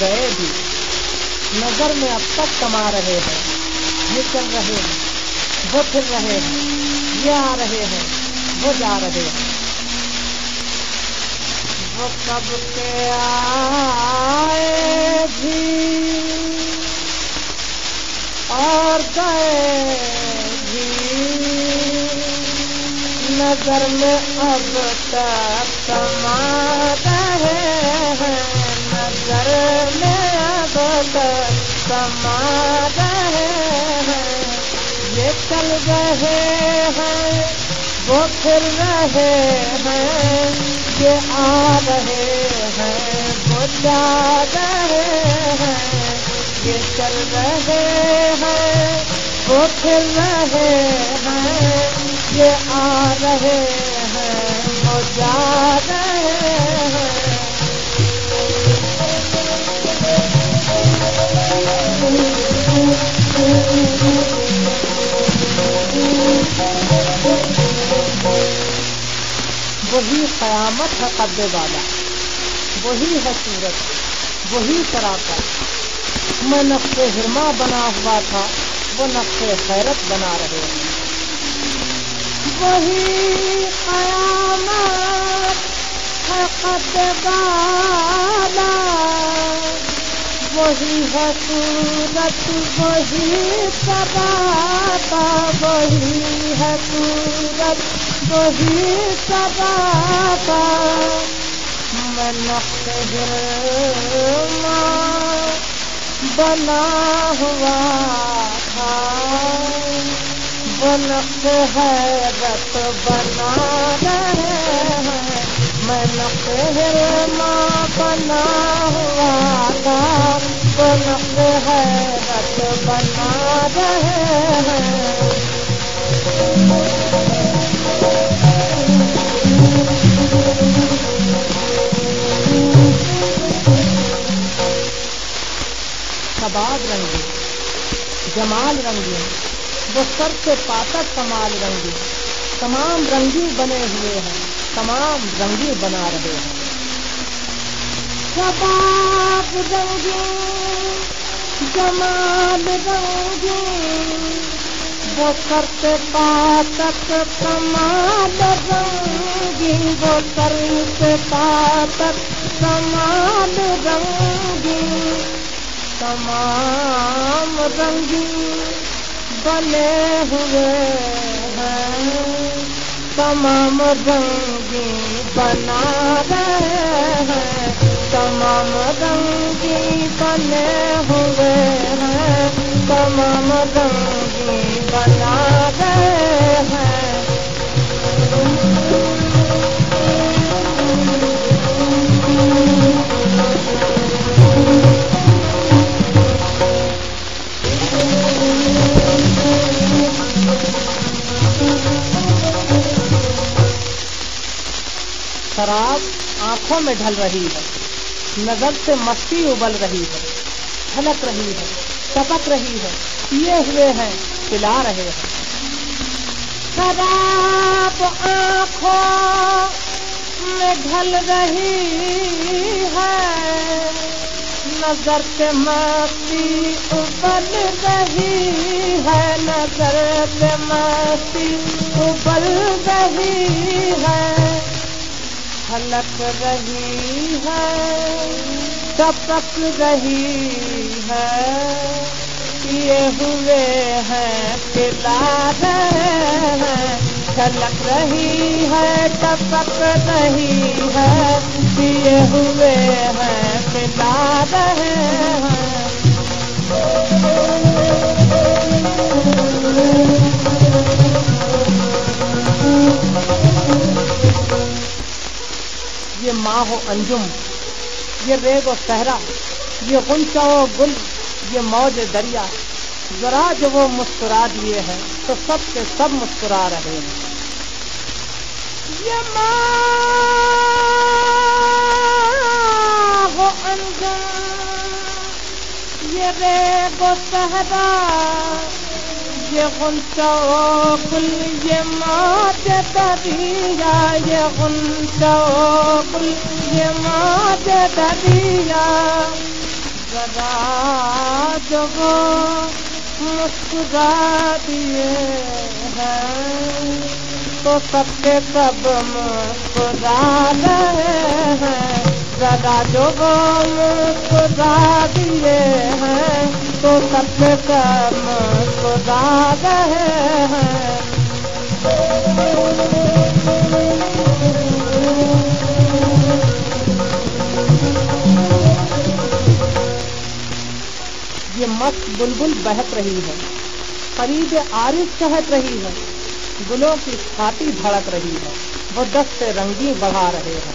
गए भी। नज़र में अब तक कमा रहे हैं, ये चल रहे हैं, वो फिर रहे हैं, ये आ रहे हैं, वो जा रहे हैं। वो कब के आए भी और गए भी। नज़र में अब तक समा रहे हैं। नज़र में अब समा रहे हैं। ये चल रहे हैं, वो फिर रहे हैं। ये आ रहे हैं, वो जा रहे हैं। ये चल रहे हैं, वो फिर रहे हैं। ये आ रहे हैं, वो जा रहे हैं वही कयामत है कब्बे वाला वही है सूरत, वही सराका मैं नक्शे हिरमा बना हुआ था, वो नक्शे हैरत बना रहे हैं। वही कयामत है वाला वही है सूरत, वही सराका वही है सूरत वही सदाका मैं नक्शे बना हुआ था। वो नक्शे हैरत बना रहे हैं। मैं नक्शे बना हुआ शबाब रंगी, जमाल रंगी, वो सर से पातक कमाल रंगी। तमाम रंगी बने हुए हैं, तमाम रंगी बना रहे हैं। शबाब रंगी। जमाल रंगी वो से पातक कमाल रंगी, वो से पातक कमाल रंगी, तमाम रंगी बने हुए हैं, तमाम रंगी बना रहे हैं। तमाम रंगी बने हुए हैं, तमाम रंगी बना रहे हैं। शराब आँखों में ढल रही है। नज़र से मस्ती उबल रही है, झलक रही है, टपक रही है, पिए हुए हैं, पिला रहे हैं। शराब आँखों में ढल रही है नज़र से मस्ती उबल रही है नज़र से मस्ती उबल रही है। झलक रही है टपक रही है। किए हुए हैं पिला हैं रही है टपक रही है। किए हुए हैं पिला हैं। हो अंजुम। ये रेग और सहरा, ये गुंचा और गुल, ये मौज दरिया। जरा जो वो मुस्कुरा दिए हैं तो सब के सब मुस्कुरा रहे हैं। ये हो अंजुम, ये रेग और सहरा। ये गुंचा गुल ये माज दरिया ये गुंचा गुल ये माज दरिया जरा जो वो मुस्कुरा दिए हैं तो सबके सब मुस्कुरा रहे हैं जरा जो वो मुस्कुरा दिए ये मस्त बुलबुल बहक रही है। करीब आरिफ चहक रही है। गुलों की छाती धड़क रही है। वो दस्ते रंगी बढ़ा रहे हैं।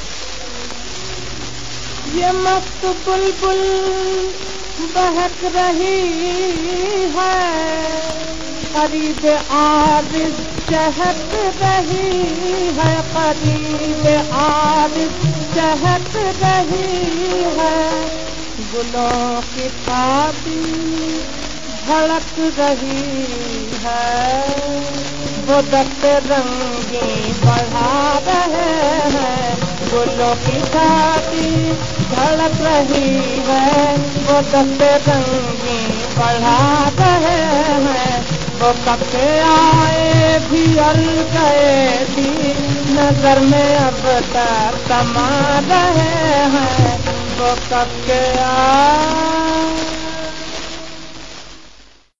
ये मस्त बुलबुल बहक रही है। करीब आरिफ चहक रही है। करीब आरिफ चहक रही है। गुलों की छाती धड़क रही है। वो दस्त रंगी बढ़ा रहे हैं। गुलों की छाती धड़क रही है। वो दस्त रंगी बढ़ा रहे हैं। वो कब आए भी अल गए थी नज़र में अब तक समा रहे हैं। वो कब के आ